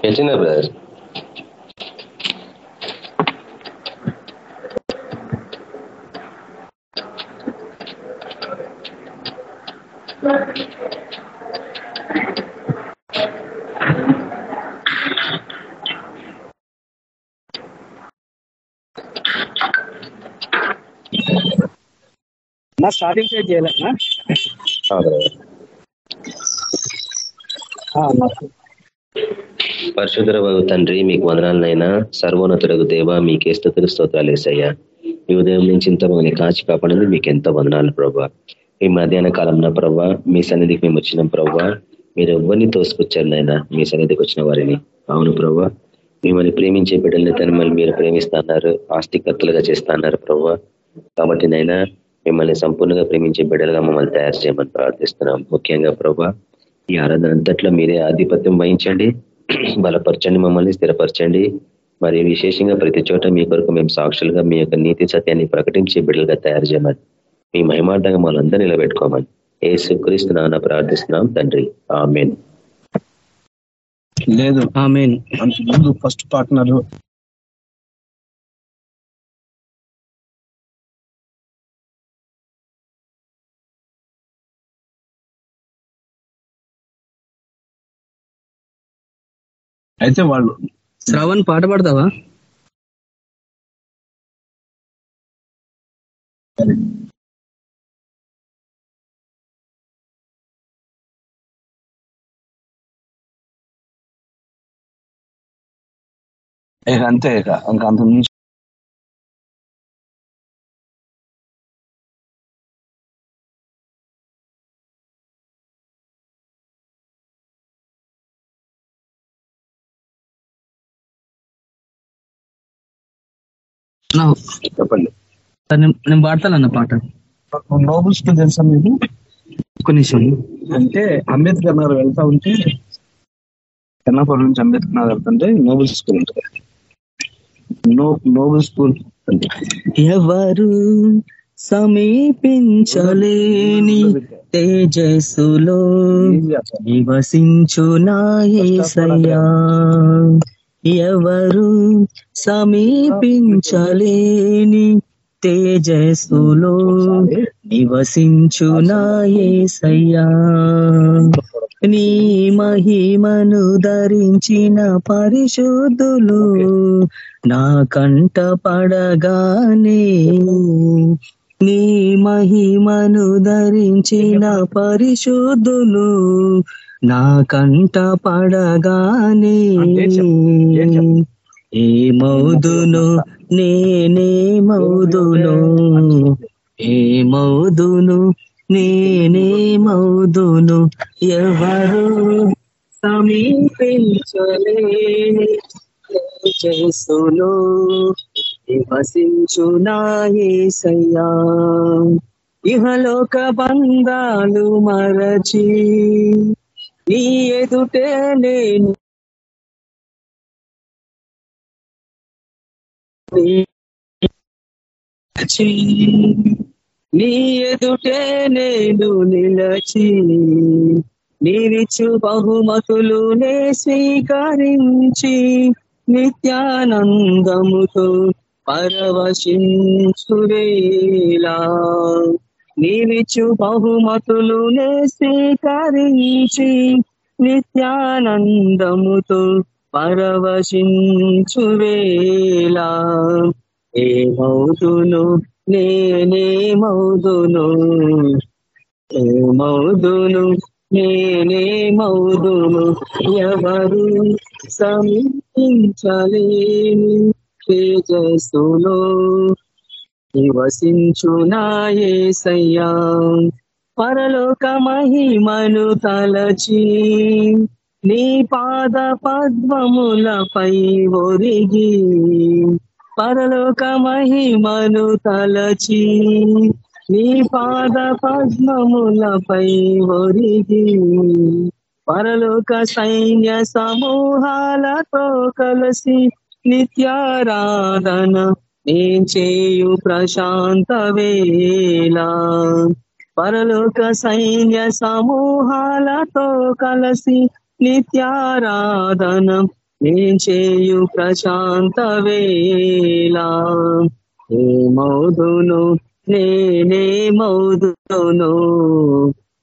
పెట్టిన బ్రదర్ నా starting page పరశుధర తండ్రి మీకు వందనాలనైనా. సర్వోన్నతుడకు దేవ మీకే స్థుతులు స్తోత్రాలు వేసయ్యా ఈ ఉదయం నుంచి ఇంత మమ్మల్ని కాచి కాపాడింది మీకు ఎంతో వందనాలు ప్రభా. ఈ మధ్యాహ్న కాలంలో ప్రభా మీ సన్నిధికి మేము వచ్చినాం ప్రభా. మీరు ఎవరిని తోసుకొచ్చారు నైనా మీ సన్నిధికి వచ్చిన వారిని. అవును ప్రభా. మిమ్మల్ని ప్రేమించే బిడ్డల్ని తను మీరు ప్రేమిస్తున్నారు ఆస్తికత్తులుగా చేస్తున్నారు ప్రభా. కాబట్టి నైనా మిమ్మల్ని సంపూర్ణంగా ప్రేమించే బిడ్డలుగా మమ్మల్ని తయారు చేయమని ప్రార్థిస్తున్నాం. ముఖ్యంగా ప్రభా ఈ ఆరాధన అంతట్లో మీరే ఆధిపత్యం వహించండి. బలపరచండి మమ్మల్ని స్థిరపరచండి. మరి విశేషంగా ప్రతి చోట మీ కొరకు మేము సాక్షులుగా మీ యొక్క నీతి సత్యాన్ని ప్రకటించే బిడ్డలుగా తయారు చేయమని మీ మహిమార్థంగా మనందరూ నిలబెట్టుకోమని ఏ సుక్రీస్తు నాన్న ప్రార్థిస్తున్నాం తండ్రి. ఆమెన్. లేదు. ఆమెన్. ముందు ఫస్ట్ పార్ట్నర్ అయితే వాళ్ళు శ్రవణ్ పాట పాడతావా? ఇక అంతే ఇక. ఇంకా అంత నుంచి చెప్పండి. నేను పాడతాను అన్న పాట. నోబుల్స్ తెలుసా మీకు? నిమిషం. అంటే అంబేద్కర్ నగర్ వెళ్తా ఉంటే కన్నాపురం నుంచి అంబేద్కర్ నగర్ వెళ్తుంటే నోబుల్ స్కూల్ ఉంటుంది. నోబుల్ స్కూల్ ఎవరు సమీపించలేని తేజస్సులో నివసించు నాయసయ్యా ఎవరు సమీపించలేని తేజస్సులో నివసించు నాయసయ్యా నీ మహిమను ధరించిన పరిశుద్ధులు నా కంట పడగానే నీ మహిమను ధరించిన పరిశుద్ధులు నా కంట పడగానే ఏ మౌదును నేనే మౌదును. ఏ మౌదును నేనే మౌదును. ఎవరు సమీపించలేని చేసులో నివసించు నాయసయ్యా ఇహలోక బంధాలు మరచి నీ ఎదుటే నేను నీ ఎదుటే నేను నిలచి నీవిచ్చు బహుమతులునే స్వీకరించి నిత్యానందముతో పరవశించురేలా. నీవిచ్చు బహుమతులునే స్వీకరించి నిత్యానందముతో పరవశించువేలా ఏమవుతును నేనేమవుదును? ఏమవుదును? నేనేమవుదును? ఎవరు సమీపించలేని తేజస్సులో నివసించునాయేసయ్యా పరలోక మహిమను తలచి నీ పాద పద్మములపై ఒరిగి పరలోక మహిమను తలచి నీ పాద పద్మములపై ఒరిగి పరలోక సైన్య సమూహాలతో కలిసి నిత్యారాధన చేయు ప్రశాంత వేళ. పరలోక సైన్య సమూహాలతో కలసి నిత్యారాధన. నేను చేయు ప్రశాంత వేళ. ఏమౌదును నేనే మౌదును.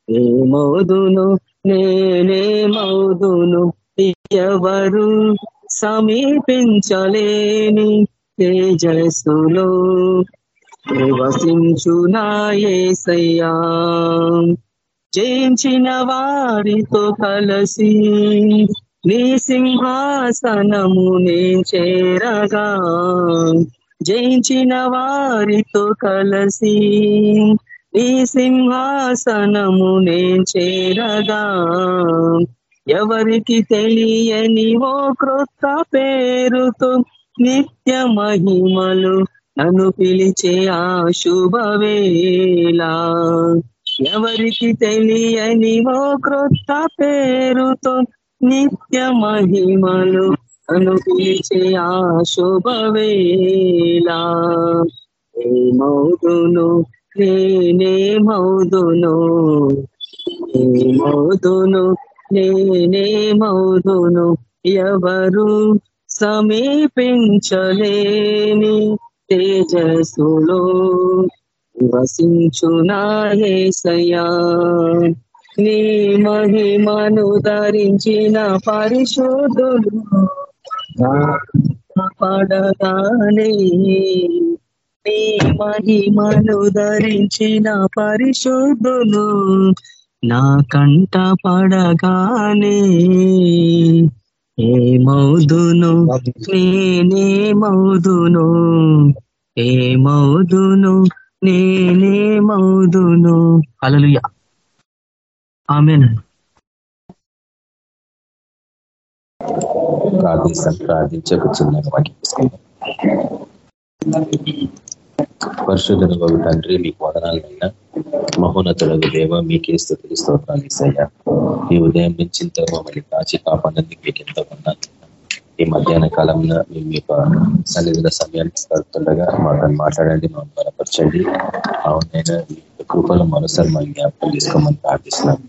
ఏమౌదును నేనే మౌదును. ఎవరు సమీపించలేని తేజస్సులో వసించునాయేసయ్యా జయించిన వారితో కలసి నీ సింహాసనము నే చేరగా. జయించిన వారితో కలసి నీ సింహాసనము నే చేరగా. ఎవరికి తెలియని ఓ క్రొత్త పేరుతో నిత్య మహిమలు నన్ను పిలిచే ఆ శుభవేళ. ఎవరికి తెలియని ఓ క్రొత్త పేరుతో నిత్య మహిమలు నన్ను పిలిచే ఆ శుభవేళ. ఏ మౌదును నేనే మౌదును ఏ మౌదును నేనే మౌదును ఎవరు సమీపించలేని తేజస్సులో వసించునాయేసయా నీ మహిమను ధరించిన పరిశోధులు పడగానే నీ మహిమను ధరించిన పరిశోధులు నా కంట పడగానే ఏ మౌదును నేనే మౌదును ఏ మౌదును నేనే మౌదును. అలలుయ ఆమె ప్రార్థిస్తాం ప్రార్థించక చిన్న బాబు తండ్రి మీకు వదనాలైనా మహోన్నతులకు దేవ మీకే స్థుతులు స్తోత్రాలు ఇస్తాయా ఈ ఉదయం నుంచి ఇంత మమ్మల్ని కాచి కాపాడినందుకు మీకు ఎంతో ఉన్నాను ఈ మధ్యాహ్న కాలంలో మేము మీ సన్నిధిల సమయాన్ని కడుతుండగా మాతో మాట్లాడండి మా బలపరచండి. అవునైనా మీ కృపలో మరోసారి మా జ్ఞాపకం తీసుకోమని ప్రార్థిస్తున్నాం.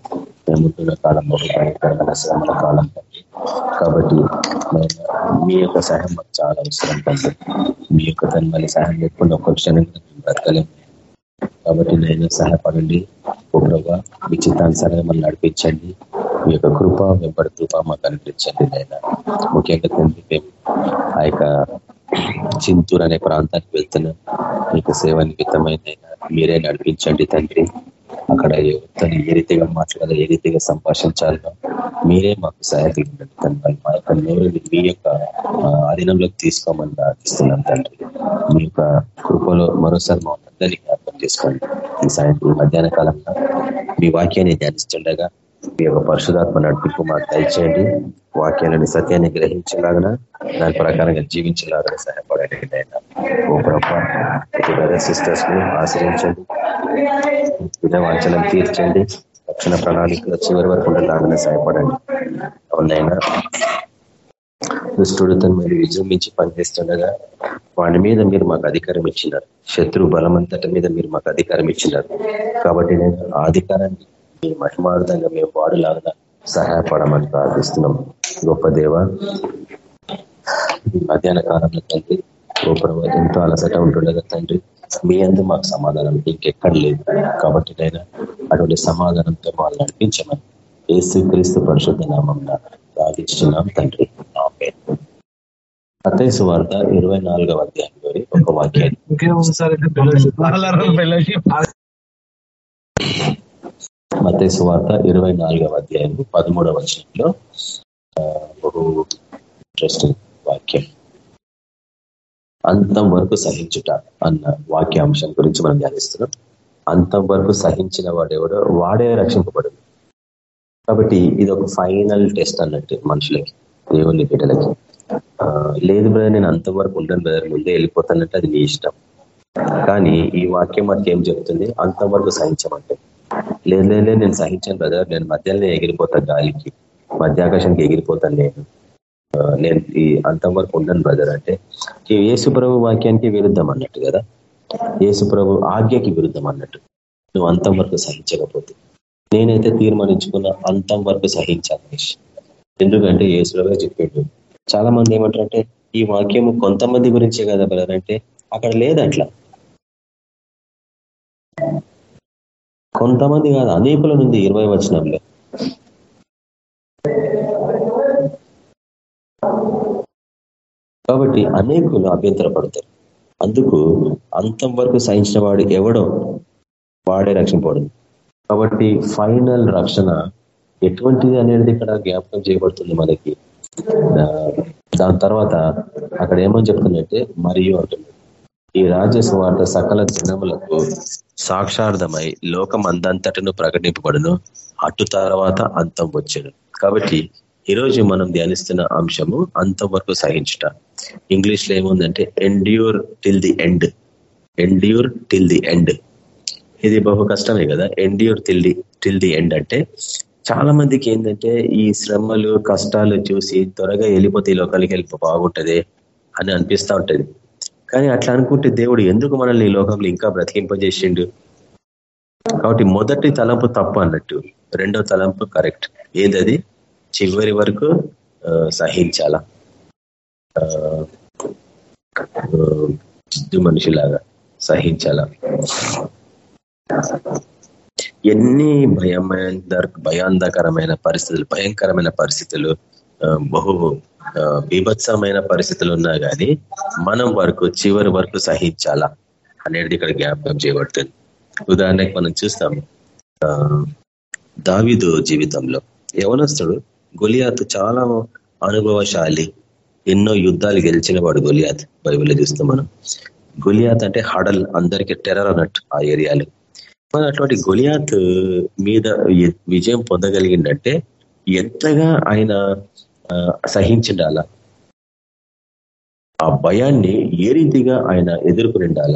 మేముంటున్న కాలం భయంకరమైన శ్రమల కాలం కాబట్టి మీ యొక్క సహాయం మాకు చాలా అవసరం తండ్రి. మీ యొక్క తన మళ్ళీ సహాయం లేకుండా ఒక్క క్షణంగా మేము బ్రతకలేము. కాబట్టి నేను సహాయపడండి. ఓ ప్రభా మీ చిత్తానుసారంగా మనం నడిపించండి. మీ యొక్క కృప వెంబడి కృప మాకు అనిపించండి నైనా. ముఖ్యంగా తండ్రి మేము ఆ యొక్క చింతూరు అనే ప్రాంతానికి వెళ్తున్నాం. మీకు సేవ నిమిత్తమైన మీరే నడిపించండి తండ్రి. అక్కడ తను ఏ రీతిగా మాట్లాడాలి ఏ రీతిగా సంభాషించాలో మీరే మాకు సహాయకులు ఉండండి. తండ్రి మా యొక్క నోరుని మీ యొక్క ఆధీనంలోకి తీసుకోమని ప్రార్థిస్తున్నాం తండ్రి. మీ యొక్క కృపలో మరోసారి మా అందరినీ జ్ఞాపకం చేసుకోండి. ఈ సాయంత్రం మధ్యాహ్న కాలంలో మీ వాక్యాన్ని ధ్యానిస్తుండగా మీ యొక్క పరిశుధాత్మ నడిపింపు మాకు దయచేయండి. వాక్యాలని సత్యాన్ని గ్రహించలాగన దాని ప్రకారంగా జీవించలాగన సహాయపడండి ఓ బ్రదర్ సిస్టర్స్ని ఆశ్రయించండి. వాంఛలను తీర్చండి. రక్షణ ప్రణాళికలో చివరి వరకు ఉండేలాగానే సహాయపడండి. అవునైనా దుష్టుడు తను మీరు విజృంభించి పనిచేస్తుండగా వాడి మీద మీరు మాకు అధికారం ఇచ్చినారు. శత్రు బలమంతటి మీద మీరు మాకు అధికారం ఇచ్చినారు. కాబట్టి నేను ఆ అధికారాన్ని మీ మహిమార్థంగా మేము వాడులాగా సహాయపడమని ప్రార్థిస్తున్నాం. గొప్ప దేవ మధ్యాహ్న కాలంలో తండ్రి గోపురం ఎంతో అలసట ఉంటుండగా తండ్రి మీ అందు మాకు సమాధానం ఇంకెక్కడ లేదు. కాబట్టి నేను అటువంటి సమాధానంతో వాళ్ళు నడిపించమని ఏసు క్రీస్తు పరిశుద్ధ నామం ప్రార్థించున్నాం తండ్రి. అతైసు వార్త ఇరవై నాలుగవ అధ్యాయంలోని ఒక వాక్యాన్ని మతేసు వార్త ఇరవై నాలుగవ అధ్యాయం పదమూడవ వచనంలో బహు ఇంట్రెస్టింగ్ వాక్యం. అంతం వరకు సహించుట అన్న వాక్యాంశం గురించి మనం ధ్యానిస్తున్నాం. అంతం వరకు సహించిన వాడెవడో వాడే రక్షింపబడదు కాబట్టి ఇది ఒక ఫైనల్ టెస్ట్ అన్నట్టు మనుషులకి దేవుని బిడ్డలకి. లేదు బ్రదర్ నేను అంతవరకు ఉండను బ్రదర్ ముందే వెళ్ళిపోతానంటే అది నీ ఇష్టం. కానీ ఈ వాక్యం మనకి ఏం చెప్తుంది? అంతవరకు సహించమంటే. లేదు లేదు నేను సహించాను బ్రదర్ నేను మధ్యలోనే ఎగిరిపోతా గాలికి. మధ్యాకాశానికి ఎగిరిపోతాను నేను. నేను ఈ అంతం వరకు ఉన్నాను బ్రదర్ అంటే యేసు ప్రభు వాక్యానికి విరుద్ధం అన్నట్టు కదా? యేసుప్రభు ఆజ్ఞకి విరుద్ధం అన్నట్టు. నువ్వు అంతం వరకు సహించకపోతే. నేనైతే తీర్మానించుకున్న అంతం వరకు సహించాలి ఎందుకంటే యేసులోగా చెప్పాడు. చాలా మంది ఏమంటారంటే ఈ వాక్యము కొంతమంది గురించే కదా బ్రదర్ అంటే అక్కడ లేదు అట్లా కొంతమంది కాదు అనేకుల నుండి ఇరవై వచనంలో. కాబట్టి అనేకులు అభ్యంతరపడతారు. అందుకు అంతం వరకు సహించిన వాడు ఎవడో వాడే రక్షింపబడింది కాబట్టి ఫైనల్ రక్షణ ఎటువంటిది అనేది ఇక్కడ జ్ఞాపకం చేయబడుతుంది మనకి. దాని తర్వాత అక్కడ ఏమని చెప్తుందంటే మరియు అంటుంది ఈ రాజ్యస్వార్థ సకల జనములకు సాక్షార్థమై లోకం అందంతటను ప్రకటింపబడును. అటు తర్వాత అంతం వచ్చాడు కాబట్టి ఈరోజు మనం ధ్యానిస్తున్న అంశము అంతవరకు సహించుట. ఇంగ్లీష్లో ఏముందంటే endure till the end endure till the end ఇది బహు కష్టమే కదా? Endure till the till the end అంటే చాలా మందికి ఏంటంటే ఈ శ్రమలు కష్టాలు చూసి త్వరగా వెళ్ళిపోతే ఈ లోకాలకి వెళ్ళిపో బాగుంటది అని అనిపిస్తూ ఉంటది. కానీ అట్లా అనుకుంటే దేవుడు ఎందుకు మనల్ని ఈ లోకంలో ఇంకా బ్రతికింపజేసిండు? కాబట్టి మొదటి తలంపు తప్పు అన్నట్టు రెండో తలంపు కరెక్ట్. ఏదది? చివరి వరకు సహించాల? జిద్దు మనిషిలాగా సహించాల? ఎన్ని భయమైన భయాంధకరమైన పరిస్థితులు భయంకరమైన పరిస్థితులు బహు బీభత్సమైన పరిస్థితులు ఉన్నా కానీ మనం వరకు చివరి వరకు సహించాలా అనేది ఇక్కడ జ్ఞాపకం చేయబడుతుంది. ఉదాహరణకి మనం చూస్తాం దావిదు జీవితంలో యవనస్తుడు గొలియాత్ చాలా అనుభవశాలి. ఎన్నో యుద్ధాలు గెలిచిన వాడు గొలియాత్. బైబిల్లో చూస్తాం మనం. గొలియాత్ అంటే హడల్ అందరికీ టెర్రర్ అన్నట్టు ఆ ఏరియాలో. మరి అటువంటి గొలియాత్ మీద విజయం పొందగలిగిందంటే ఎంతగా ఆయన సహించిండాల? ఆ భయాన్ని ఏ రీతిగా ఆయన ఎదుర్కొనిండాల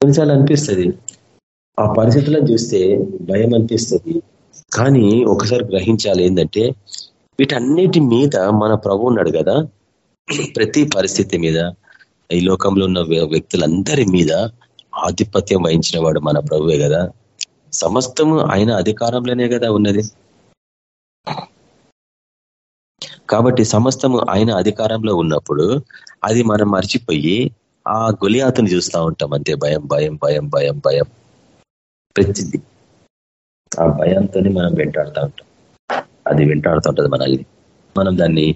కొన్నిసార్లు అనిపిస్తుంది. ఆ పరిస్థితులను చూస్తే భయం అనిపిస్తుంది. కానీ ఒకసారి గ్రహించాలి ఏంటంటే వీటన్నిటి మీద మన ప్రభు ఉన్నాడు కదా. ప్రతి పరిస్థితి మీద ఈ లోకంలో ఉన్న వ్యక్తులందరి మీద ఆధిపత్యం వహించిన వాడు మన ప్రభువే కదా. సమస్తము ఆయన అధికారంలోనే కదా ఉన్నది. కాబట్టి సమస్తము ఆయన అధికారంలో ఉన్నప్పుడు అది మనం మర్చిపోయి ఆ గులియాతను చూస్తూ ఉంటాం అంతే. భయం భయం భయం భయం భయం. ప్రతిదీ. ఆ భయంతో మనం వెంటాడుతూ ఉంటాం. అది వెంటాడుతూ ఉంటుంది మనల్ని. మనం దాన్ని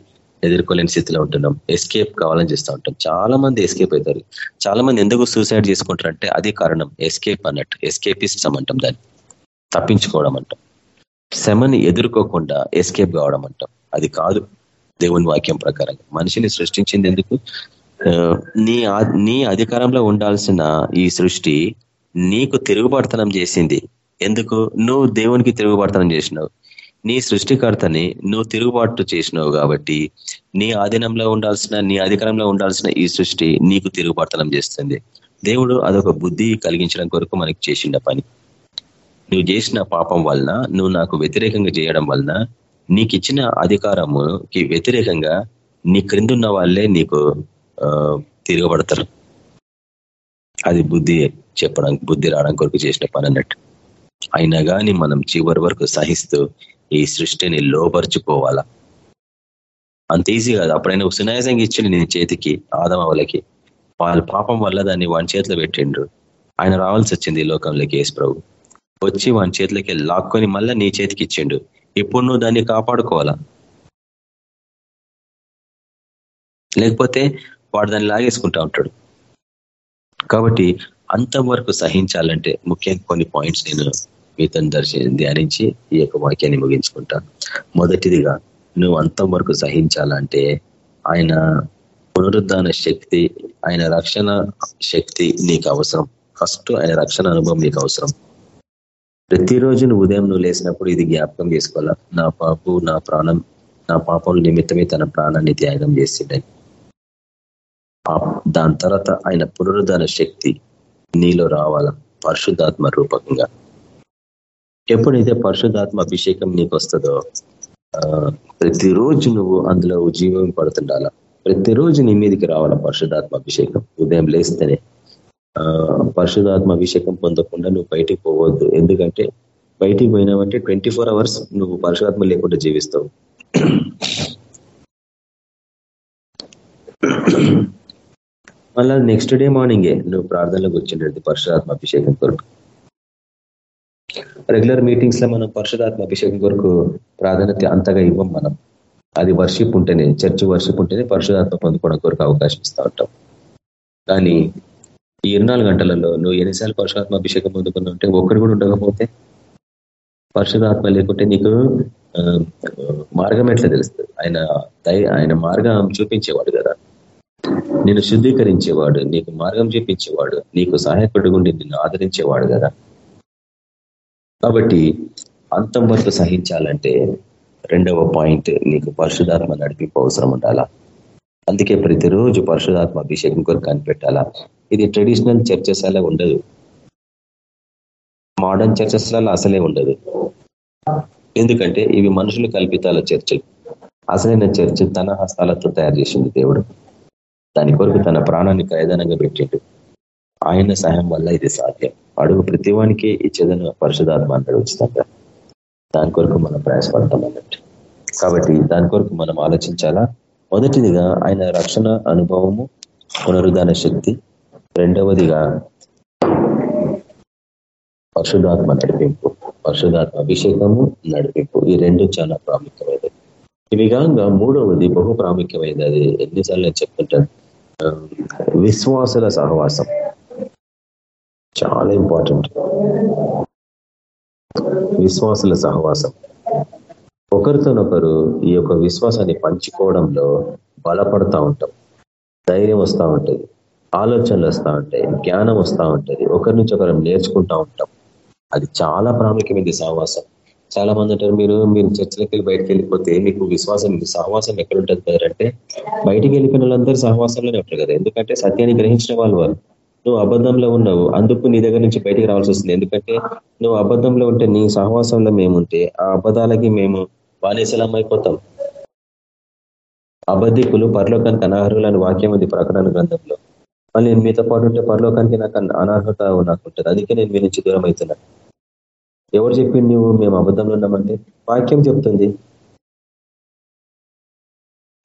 ఎదుర్కోలేని స్థితిలో ఉంటున్నాం. ఎస్కేప్ కావాలని చేస్తూ ఉంటాం. చాలా మంది ఎస్కేప్ అవుతారు చాలా మంది ఎందుకు సూసైడ్ చేసుకుంటారు అంటే అదే కారణం. ఎస్కేప్ అన్నట్టు. ఎస్కేపిస్టం అంటాం దాన్ని. తప్పించుకోవడం అంటాం. శ్రమని ఎదుర్కోకుండా ఎస్కేప్ కావడం అంటాం. అది కాదు దేవుని వాక్యం ప్రకారం. మనిషిని సృష్టించింది ఎందుకు? నీ నీ అధికారంలో ఉండాల్సిన ఈ సృష్టి నీకు తిరుగుబడతనం చేసింది. ఎందుకు? నువ్వు దేవునికి తిరుగుబాటుతనం చేసినావు. నీ సృష్టికర్తని నువ్వు తిరుగుబాటు చేసినావు కాబట్టి నీ ఆధీనంలో ఉండాల్సిన నీ అధికారంలో ఉండాల్సిన ఈ సృష్టి నీకు తిరుగుబాటుతనం చేస్తుంది. దేవుడు అదొక బుద్ధి కలిగించడం కొరకు మనకి చేసిన పని. నువ్వు చేసిన పాపం వలన నువ్వు నాకు వ్యతిరేకంగా చేయడం వలన నీకు ఇచ్చిన అధికారముకి వ్యతిరేకంగా నీ క్రిందున్న వాళ్ళే నీకు తిరగబడతారు. అది బుద్ధి చెప్పడానికి బుద్ధి రావడం కొరకు చేసిన పని అన్నట్టు. అయినా కానీ మనం చివరి వరకు సహిస్తూ ఈ సృష్టిని లోపరుచుకోవాలా అంత ఈజీ కాదు. అప్పుడైనా సునాయాసంగా ఇచ్చిండు నీ చేతికి ఆదమవలకి వాళ్ళ పాపం వల్ల దాన్ని వాని చేతిలో పెట్టిండ్రు ఆయన రావాల్సి వచ్చింది ఈ లోకంలోకి యేసు ప్రభు. వచ్చి వాని చేతిలోకి లాక్కొని మళ్ళీ నీ చేతికి ఇచ్చిండు. ఇప్పుడు నువ్వు దాన్ని కాపాడుకోవాలా? లేకపోతే వాడు దాన్ని లాగేసుకుంటా ఉంటాడు. కాబట్టి అంతవరకు సహించాలంటే ముఖ్యంగా కొన్ని పాయింట్స్ నేను మీతో దర్శి ధ్యానించి ఈ యొక్క వాక్యాన్ని ముగించుకుంటాను మొదటిదిగా నువ్వు అంతం వరకు సహించాలంటే ఆయన పునరుద్ధాన శక్తి ఆయన రక్షణ శక్తి నీకు అవసరం. ఫస్ట్ ఆయన రక్షణ అనుభవం నీకు అవసరం. ప్రతిరోజు నువ్వు ఉదయం నువ్వు లేసినప్పుడు ఇది జ్ఞాపకం చేసుకోవాలా? నా పాపు నా ప్రాణం నా పాపం నిమిత్తమే తన ప్రాణాన్ని త్యాగం చేసిండని దాని తర్వాత ఆయన పునరుద్ధాన శక్తి నీలో రావాల? పరిశుద్ధాత్మ రూపకంగా. ఎప్పుడైతే పరిశుద్ధాత్మ అభిషేకం నీకు వస్తుందో ప్రతిరోజు నువ్వు అందులో జీవం పడుతుండాలా? ప్రతిరోజు నీ మీదకి రావాల పరిశుధాత్మ అభిషేకం? ఉదయం లేస్తేనే. పరిశుధాత్మ అభిషేకం పొందకుండా నువ్వు బయటికి పోవద్దు. ఎందుకంటే బయటికి పోయినావంటే ట్వంటీ ఫోర్ అవర్స్ నువ్వు పరిశుధాత్మ లేకుండా జీవిస్తావు. మళ్ళా నెక్స్ట్ డే మార్నింగే నువ్వు ప్రార్థనలోకి వచ్చిండేది పరశురాత్మ అభిషేకం కొరకు. రెగ్యులర్ మీటింగ్స్లో మనం పరశురాత్మ అభిషేకం కొరకు ప్రాధాన్యత అంతగా ఇవ్వం మనం. అది వర్షిప్ ఉంటేనే చర్చి వర్షిప్ ఉంటేనే పరశురాత్మ పొందుకోవడం కొరకు అవకాశం ఇస్తూ ఉంటాం. కానీ ఈ ఇరవై గంటలలో నువ్వు ఎన్నిసార్లు పరశురాత్మ అభిషేకం పొందుకున్నా ఉంటే ఒక్కడు కూడా ఉండకపోతే? పరిశుధాత్మ లేకుంటే నీకు మార్గం ఎట్లా తెలుస్తుంది? ఆయన ఆయన మార్గం చూపించేవాడు కదా. నేను శుద్ధీకరించేవాడు నీకు మార్గం చూపించేవాడు నీకు సహాయపడి ఉండి నిన్ను ఆదరించేవాడు కదా. కాబట్టి అంతం వరకు సహించాలంటే రెండవ పాయింట్ నీకు పరిశుధాత్మ నడిపింపు అవసరం ఉండాలా? అందుకే ప్రతిరోజు పరిశుధాత్మ అభిషేకం కొరకు కనిపెట్టాలా? ఇది ట్రెడిషనల్ చర్చెస్ అలా ఉండదు. మోడర్న్ చర్చెస్లలో అసలే ఉండదు. ఎందుకంటే ఇవి మనుషులు కల్పితాల చర్చలు. అసలైన చర్చ తన హస్తాలతో తయారు చేసింది దేవుడు. దాని కొరకు తన ప్రాణాన్ని ఖైదానంగా పెట్టిండు. ఆయన సహాయం వల్ల ఇది సాధ్యం. అడుగు ప్రతివానికి ఇచ్చేదను పరిశుధాత్మ అన్నాడు ఉచితంగా దాని కొరకు మనం ప్రయాసపడతాం అన్నట్టు. కాబట్టి దాని కొరకు మనం ఆలోచించాలా? మొదటిదిగా ఆయన రక్షణ అనుభవము పునరుద్ధాన శక్తి. రెండవదిగా పరిశుధాత్మ నడిపింపు పరిశుధాత్మ అభిషేకము నడిపింపు. ఈ రెండు చాలా ప్రాముఖ్యమైనది ఈ విధంగా మూడవది బహు ప్రాముఖ్యమైనది. అది ఎన్నిసార్లు నేను చెప్తుంటాను. విశ్వాసుల సహవాసం. చాలా ఇంపార్టెంట్ విశ్వాసుల సహవాసం. ఒకరితోనొకరు ఈ యొక్క విశ్వాసాన్ని పంచుకోవడంలో బలపడతా ఉంటాం. ధైర్యం వస్తూ ఉంటుంది. ఆలోచనలు వస్తూ ఉంటాయి. జ్ఞానం వస్తూ ఉంటుంది. ఒకరి నుంచి ఒకరు నేర్చుకుంటూ ఉంటాం. అది చాలా ప్రాముఖ్యమైనది సహవాసం. చాలా మంది అంటారు మీరు మీరు చర్చలకు వెళ్ళి బయటకు వెళ్ళిపోతే మీకు విశ్వాసం సహవాసం ఎక్కడ ఉంటుంది కదా అంటే బయటికి వెళ్ళిపోయిన వాళ్ళందరూ సహవాసంలోనే ఉంటారు కదా. ఎందుకంటే సత్యాన్ని గ్రహించిన వాళ్ళు వాళ్ళు నువ్వు అబద్ధంలో ఉన్నావు. అందుకు నీ దగ్గర నుంచి బయటికి రావాల్సి వస్తుంది. ఎందుకంటే నువ్వు అబద్ధంలో ఉంటే నీ సహవాసంలో మేముంటే ఆ అబద్ధాలకి మేము బానిసలం అయిపోతాం. అబద్ధికులు పరలోకానికి అనర్హులని వాక్యం ఉంది ప్రకటన గ్రంథంలో. మళ్ళీ నేను మీతో పాటు ఉంటే పరలోకానికి నాకు అనర్హత నాకు ఉంటుంది. అందుకే నేను మీ నుంచి దూరం అవుతున్నాను ఎవరు చెప్పి నువ్వు మేము అబద్ధంలో ఉన్నామంటే వాక్యం చెప్తుంది.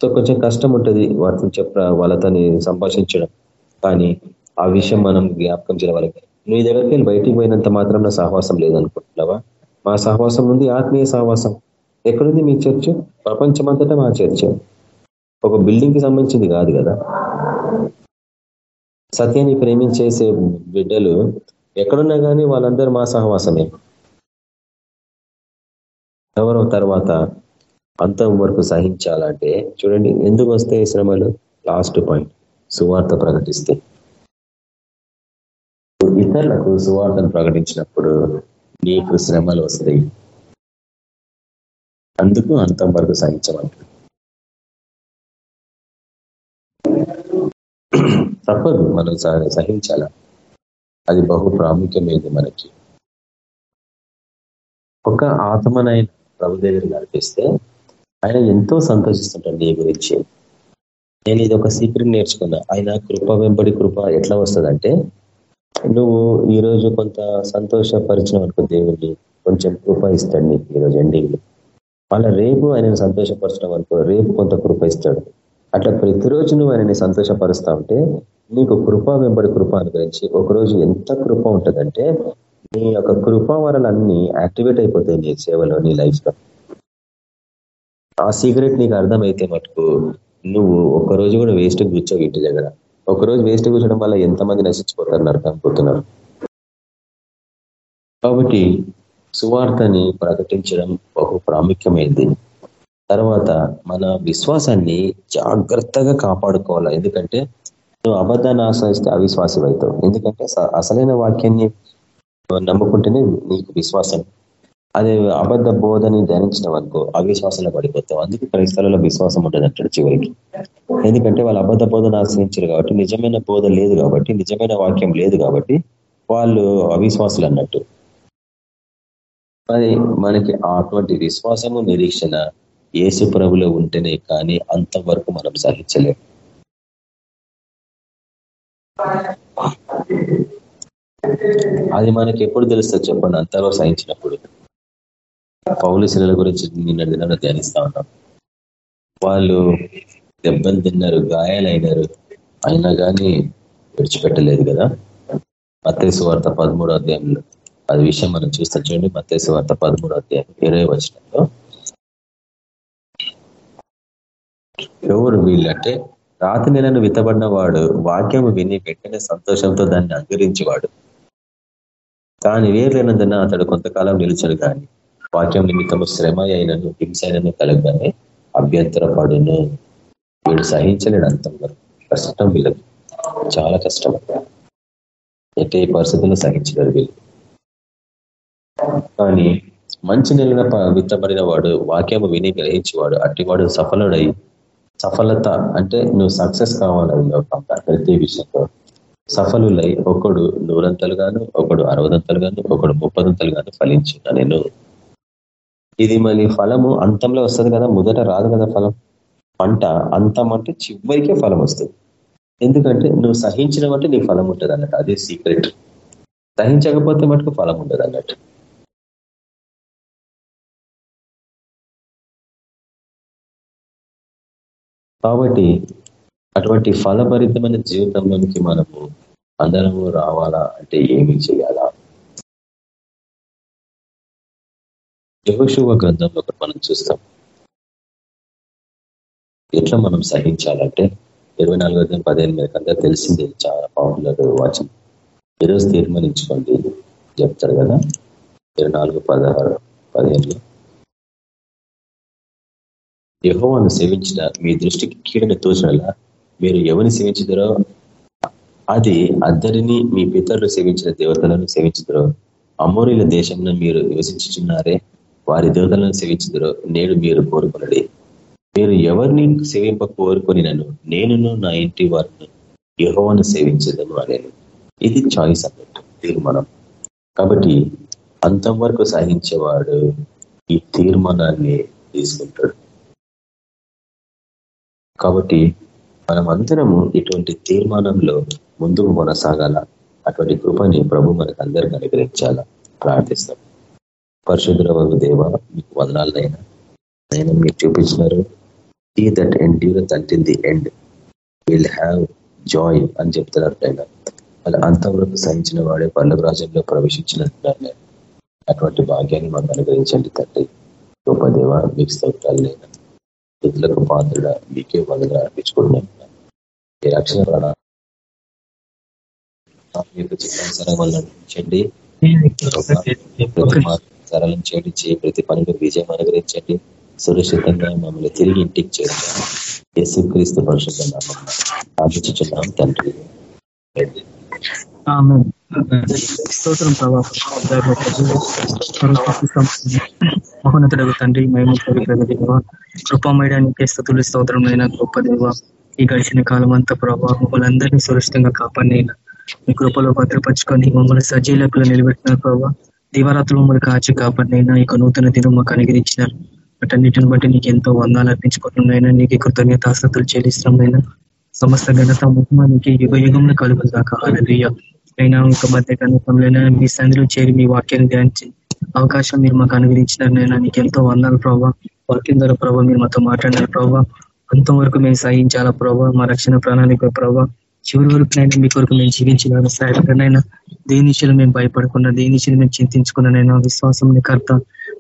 సో కొంచెం కష్టం ఉంటుంది వాటిని చెప్ప వాళ్ళతో సంభాషించడం. కానీ ఆ విషయం మనం జ్ఞాపకం చేయడం వాళ్ళకి. నీ దగ్గరికి వెళ్ళి బయటికి పోయినంత మాత్రం నా సహవాసం లేదనుకుంటున్నావా? మా సహవాసం ఉంది ఆత్మీయ సహవాసం. ఎక్కడుంది మీ చర్చ్? ప్రపంచమంతటా మా చర్చ్. ఒక బిల్డింగ్కి సంబంధించింది కాదు కదా. సత్యాన్ని ప్రేమించేసే బిడ్డలు ఎక్కడున్నా కానీ వాళ్ళందరూ మా సహవాసమే. ఎవరో తర్వాత అంతం వరకు సహించాలంటే చూడండి ఎందుకు వస్తాయి శ్రమలు? లాస్ట్ పాయింట్ సువార్త ప్రకటిస్తే. ఇతరులకు సువార్తను ప్రకటించినప్పుడు నీకు శ్రమలు వస్తాయి. అందుకు అంతం వరకు సహించమంటారు తప్పదు మనం సహించాల? అది బహు ప్రాముఖ్యమైనది మనకి. ఒక ఆత్మనైనా ప్రభు దగ్గర నడిపిస్తే ఆయన ఎంతో సంతోషిస్తుంటాడు నీ గురించి. నేను ఇది ఒక సీక్రెట్ నేర్చుకున్నా. ఆయన కృప వెంబడి కృప ఎట్లా వస్తుందంటే నువ్వు ఈరోజు కొంత సంతోషపరిచిన అనుకో దేవుడిని కొంచెం కృప ఇస్తాడు నీకు ఈరోజు ఎండింగ్లో మళ్ళీ రేపు ఆయనను సంతోషపరచడం అనుకో రేపు కొంత కృప ఇస్తాడు. అట్లా ప్రతిరోజు నువ్వు ఆయనని సంతోషపరుస్తా ఉంటే నీకు కృప వెంబడి కృప అనుగురించి ఒకరోజు ఎంత కృప ఉంటుందంటే నీ యొక్క కృపావరాలన్నీ యాక్టివేట్ అయిపోతాయి నీ సేవలో నీ లైఫ్లో ఆ సీక్రెట్ నీకు అర్థమైతే మటుకు నువ్వు ఒక్కరోజు కూడా వేస్ట్ కూర్చోవు ఇంటి దగ్గర. ఒకరోజు వేస్ట్ కూర్చోడం వల్ల ఎంతమంది నశించిపోతారు నరకం పోతున్నారు. కాబట్టి సువార్తని ప్రకటించడం బహు ప్రాముఖ్యమైంది తర్వాత మన విశ్వాసాన్ని జాగ్రత్తగా కాపాడుకోవాలి. ఎందుకంటే నువ్వు అబద్ధాన్ని ఆశ్రయిస్తే అవిశ్వాసం అవుతావు. ఎందుకంటే అసలైన వాక్యాన్ని నమ్ముకుంటేనే నీకు విశ్వాసం. అదే అబద్ధ బోధని ధ్యానించిన వరకు అవిశ్వాసంలో పడిపోతావు. అందుకే క్రైస్తవులలో విశ్వాసం ఉంటుంది అంటాడు చివరికి. ఎందుకంటే వాళ్ళు అబద్ధ బోధన ఆశ్రయించారు కాబట్టి నిజమైన బోధ లేదు కాబట్టి నిజమైన వాక్యం లేదు కాబట్టి వాళ్ళు అవిశ్వాసులు అన్నట్టు. మరి మనకి అటువంటి విశ్వాసము నిరీక్షణ ఏసు ప్రభులో ఉంటేనే కానీ అంతవరకు మనం సహించలేము అది మనకి ఎప్పుడు తెలుస్తుంది చెప్పండి? అంతలో సహించినప్పుడు. పౌలు శిలల గురించి నిన్న దినాన్ని ధ్యానిస్తా ఉన్నాం. వాళ్ళు దెబ్బలు తిన్నారు గాయాలైనారు. అయినా కానీ విడిచిపెట్టలేదు కదా? మత్తేసు వార్త పదమూడో అధ్యాయంలో. అది విషయం మనం చూస్తాం చూడండి మత్తేసు వార్త పదమూడో అధ్యాయం ఇరవై వచ్చినప్పుడు ఎవరు వీళ్ళంటే రాతి నెలను విత్తబడిన వాడు వాక్యం విని వెంటనే సంతోషంతో దాన్ని అంగరించేవాడు తాను వేర్లేనందున అతడు కొంతకాలం నిలిచాడు కానీ వాక్యం నిమిత్తము శ్రమ అయినను హింస అయినను కలగగానే అభ్యంతరపడును. వీడు సహించలేడు అంతం కష్టం వీళ్ళకి చాలా కష్టం. ఎట్టి పరిస్థితుల్లో సహించలేరు వీళ్ళు. కానీ మంచి నెలన విత్తబడిన వాడు వాక్యము విని గ్రహించేవాడు అట్టివాడు సఫలుడై సఫలత అంటే నువ్వు సక్సెస్ కావాలి ప్రతి విషయంలో సఫలులై ఒకడు నూరంతలు గాను ఒకడు అరవదంతలు గాను ఒకడు ముప్పదంతలు గాను ఫలించిన నేను. ఇది మళ్ళీ ఫలము అంతంలో వస్తుంది కదా మొదట రాదు కదా ఫలం? పంట అంతం అంటే చివరికే ఫలం వస్తుంది. ఎందుకంటే నువ్వు సహించిన బట్టి నీ ఫలం ఉంటుంది అన్నట్టు అదే సీక్రెట్ సహించకపోతే మటుకు ఫలం ఉండదు అన్నట్టు. కాబట్టి అటువంటి ఫలభరితమైన జీవితంలోనికి మనము అందరము రావాలా అంటే ఏమి చేయాలా? యహోశువ గ్రంథంలో ఒకటి మనం చూస్తాం. ఎట్లా మనం సహించాలంటే ఇరవై నాలుగు అధ్యాయం పదిహేను మీద కంటే తెలిసింది చాలా పాపులర్ వాచం ఈరోజు తీర్మానించుకోండి చెప్తారు కదా ఇరవై నాలుగు పదహారు పదిహేనులో. యహోవాను సేవించిన మీ దృష్టికి కీడని తోచినలా మీరు ఎవరిని సేవించుదరో అది అద్దరిని మీ పితరులు సేవించిన దేవతలను సేవించుదరో అమోరీల దేశంలో మీరు నివసించుచున్నారే వారి దేవతలను సేవించుదరో నేడు మీరు కోరుకునడి. మీరు ఎవరిని సేవింప కోరుకొని నన్ను నేనును నా ఇంటి వారిని యహోవను సేవించదను అనేది ఇది చాయిస్ అన్నట్టు తీర్మానం. కాబట్టి అంతం వరకు సహించేవాడు ఈ తీర్మానాన్ని తీసుకుంటాడు. కాబట్టి మనం అందరము ఇటువంటి తీర్మానంలో ముందుకు కొనసాగాల. అటువంటి కృపని ప్రభు మనకు అందరికీ అనుగ్రహించాల. ప్రార్థిస్తాం. పరశుద్రవకు దేవ మీకు వదనాలనైనా. నేను మీరు చూపించినారు. ఈ that endurance until the end will have joy అని చెప్తున్నారు ఆయన. వాళ్ళ అంతవరకు సహించిన వాడే పండుగ రాజ్యంలో ప్రవేశించినట్టున్నారు అటువంటి భాగ్యాన్ని మాకు అనుగ్రహించండి తండ్రి. గొప్ప దేవ మీకు స్తోత్రాలు లేదా స్థుతులకు పాత్రుడ మీకే వదలు అర్పించుకుంటున్నాం ఈ రక్షణ ప్రణా చిత్తానుసారం వల్ల నడిపించండి సరళం చేయించి ప్రతి పనిలో విజయం అనుగ్రహించండి. సురక్షితంగా మమ్మల్ని తిరిగి ఇంటికి చేయండి యేసు క్రీస్తు పరిశుద్ధంగా ఆలోచించున్నాం తండ్రి. స్తోత్రం మహోన్నతుడు తండ్రి మేము ప్రగతి కృపమయడానికి స్థుతులు స్తోత్రం అయినా గొప్ప దేవ. ఈ గడిచిన కాలం అంతా ప్రభావ మమ్మల్ని అందరినీ సురక్షితంగా కాపాడినైనా. మీ కృపలో భద్రపరుచుకొని మమ్మల్ని సజీలకులు నిలబెట్టిన ప్రభావ దివరాత్రులు మమ్మల్ని కాచి కాపాడినైనా ఇక నూతన దినం మాకు అనుగ్రహించినారు. వాటన్నిటిని బట్టి నీకు ఎంతో వందాలు అర్పించుకుంటున్నాయినా నీకు కృతజ్ఞతాస్తులు చెల్లిస్తున్నాయినా సమస్త ఘనత ముఖ్యమానికి యుగ యుగంలో కలుగులు అలలియ అయినా ఒక మధ్య కనుకంలోనైనా మీ సంధిలో చేరి మీ వాక్యాన్ని ధ్యానించి అవకాశం మీరు మాకు అనుగ్రహించినారనైనా నీకు ఎంతో వందాలు ప్రభావ వాక్యం ద్వారా ప్రభావ మీరు మాతో మాట్లాడినారు ప్రభావ అంతవరకు మేము సహించాలా ప్రభావ మా రక్షణ ప్రణాళిక ప్రభావ చివరి వరకునైనా మీ కొరకు మేము జీవించిన సహాయపడినైనా దేని విషయంలో మేము భయపడకుండా దేని విషయంలో మేము చింతించుకున్నానైనా విశ్వాసం కర్త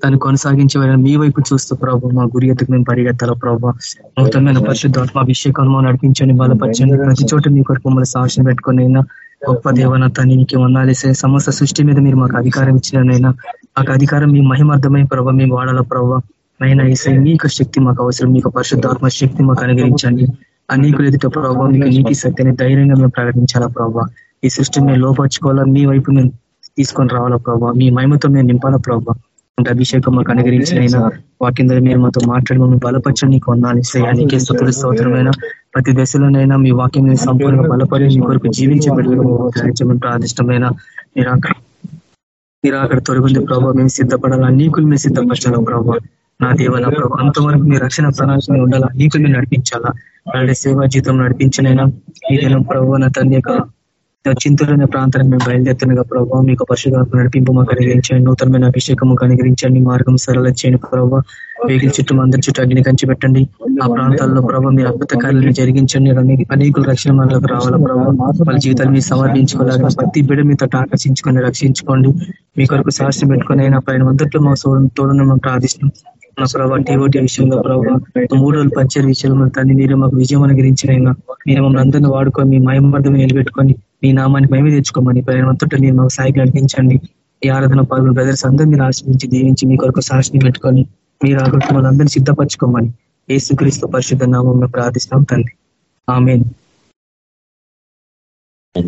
దాన్ని కొనసాగించే మీ వైపు చూస్తూ ప్రభావ మా గురి ఎత్తుకు మేము పరిగెత్తాల ప్రభావ నూతనమైన పరిశుద్ధాత్మ అభిషేకాలు నడిపించండి బలపరచండి. ప్రతి చోట మీ కొరకు మమ్మల్ని సాక్ష్యం పెట్టుకుని అయినా గొప్ప దేవనత నీకు వందాలేసే సమస్త సృష్టి మీద మీరు మాకు అధికారం ఇచ్చినైనా మాకు అధికారం మీ మహిమార్థమైన ప్రభావ మేము వాడాల ప్రభావ అయినా ఈసై మీకు శక్తి మాకు అవసరం. మీకు పరిశుద్ధాత్మ శక్తి మాకు అనుగ్రహించండి. అనేకులు ఎదుట ప్రభావ మీకు నీటి శక్తిని ధైర్యంగా మేము ప్రకటించాలా ప్రభావ ఈ సృష్టిని మేము లోపరుచుకోవాలా? మీ వైపు మేము తీసుకొని రావాలా ప్రభావ మీ మహిమతో మేము నింపాలా ప్రభావ అంటే అభిషేకం మాకు అనుగ్రహించిన అయినా వాటి మీరు మాతో మాట్లాడి మమ్మల్ని బలపరచని నీకు వందాలి శ్రేయానికి స్థుతుల స్తోత్రమైన ప్రతి దశలోనైనా మీ వాక్యం సంపూర్ణంగా బలపడి మీ కొరకు జీవించే బిడ్డలు ప్రాదిష్టమైన మీరు అక్కడ మీరు అక్కడ తొలగింది ప్రభావ మేము సిద్ధపడాలా? నీకులు మేము సిద్ధపరచాలా ప్రభావ నా దేవన ప్రభావ అంతవరకు మీ రక్షణ ప్రణాళిక ఉండాలా? నీకులు మీరు నడిపించాలా? అలాంటి సేవా జీతం నడిపించినైనా ఈ దినం ప్రభావ నా తండ్రి చింతలైన ప్రాంతానికి మేము బయలుదేరుతున్నగా ప్రభావ మీకు పరిశుధాత్మ నడిపింపు మాకు అనుగ్రహించండి నూతనమైన అభిషేకము అనుగ్రహించండి మార్గం సరళ చేయని ప్రభావ వేగిల చుట్టూ అందరి చుట్టూ అగ్ని కంచి పెట్టండి. ఆ ప్రాంతాల్లో ప్రభావ మీరు అద్భుత కార్యాలను జరిగించండి. అనేక- అనేకులు రక్షణ మనలోకి రావాల ప్రభావ వాళ్ళ జీవితాలు మీరు సమర్పించుకోలేక ప్రతి బిడ మీతో ఆకర్షించుకొని రక్షించుకోండి. మీ కొరకు సాహసం పెట్టుకొని అయినా పైన మొదట్లో మా తోడును మేము ప్రార్థిస్తున్నాం. మా ప్రభావ టీఓటీ విషయంలో ప్రభావ మూడు రోజులు పంచర్ విషయంలో తండ్రి మీరు మాకు విజయం అనుగ్రహించిన మీరు మమ్మల్ని అందరినీ వాడుకొని మీ మయమర్థం నిలబెట్టుకొని మీ నామానికి మేమే తెచ్చుకోమని మొత్తం మీరు మాకు సాయి నడిపించండి ఈ ఆరాధన పాల్గొన్న బ్రదర్స్ అందరూ మీరు ఆశ్రమించి దీవించి మీ కొరకు సాక్షిని పెట్టుకొని మీరు ఆ మమ్మల్ని అందరినీ సిద్ధపరచుకోమని ఏసుక్రీస్తు పరిశుద్ధ నామం ప్రార్థిస్తాం తండ్రి. ఆమెన్.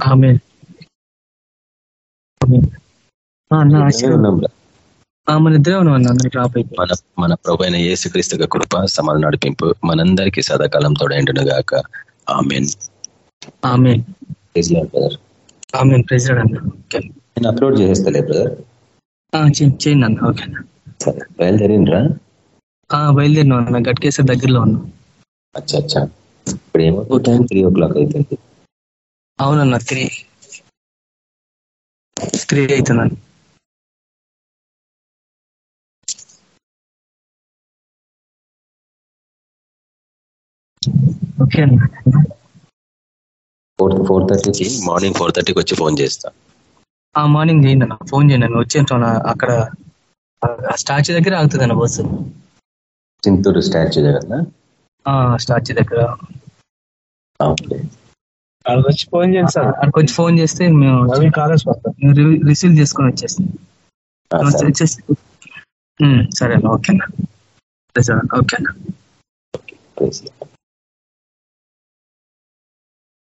ఆమెన్. ఆమేన్. ఆ, అన్న ఆశీర్వాదం. ఉన్నాం. రా. ఆ, మన ఇద్దరే ఉన్నాం అన్న అందరికి డ్రాప్ అయిపోయి మన ప్రభు అయిన యేసుక్రీస్తు యొక్క కృప సమాధాన నడిపింపు మనందరికీ సదాకాలం తోడైండును గాక amen. Amen. Brother. Amen president అన్న ఓకే. నేను అప్లోడ్ చేసేస్తలే బ్రదర్? చేయండి అన్న ఓకే అన్న సరే బయలుదేరిండ్రా? బయలుదేరినా అన్న గట్కేసర్ దగ్గరలో ఉన్నా. అచ్చా అచ్చా. ఇప్పుడు ఏమో టైం. త్రీ ఓ క్లాక్ అయిపోయింది. అవునన్న త్రీ త్రీ అవుతుందన్న ఓకే అన్న. ఫోర్ ఫోర్ థర్టీకి? మార్నింగ్ ఫోర్ థర్టీకి వచ్చి ఫోన్ చేస్తా. ఆ మార్నింగ్ చేయండి అన్న ఫోన్ చేయండి అన్న వచ్చేస్తాను అక్కడ స్టాచ్యూ దగ్గర ఆగుతుంది అన్న బస్సు. చింతూరు స్టాచ్యూ దగ్గర? స్టాచ్యూ దగ్గర. వచ్చి ఫోన్ చేయండి సార్. అక్కడికి వచ్చి ఫోన్ చేస్తే మేము కాలేజ్ రిసీవ్ చేసుకొని వచ్చేస్తాం. సరే. వచ్చేసి ఉమ్, సరే అన్న ఓకే అన్న. ఓకే అన్న.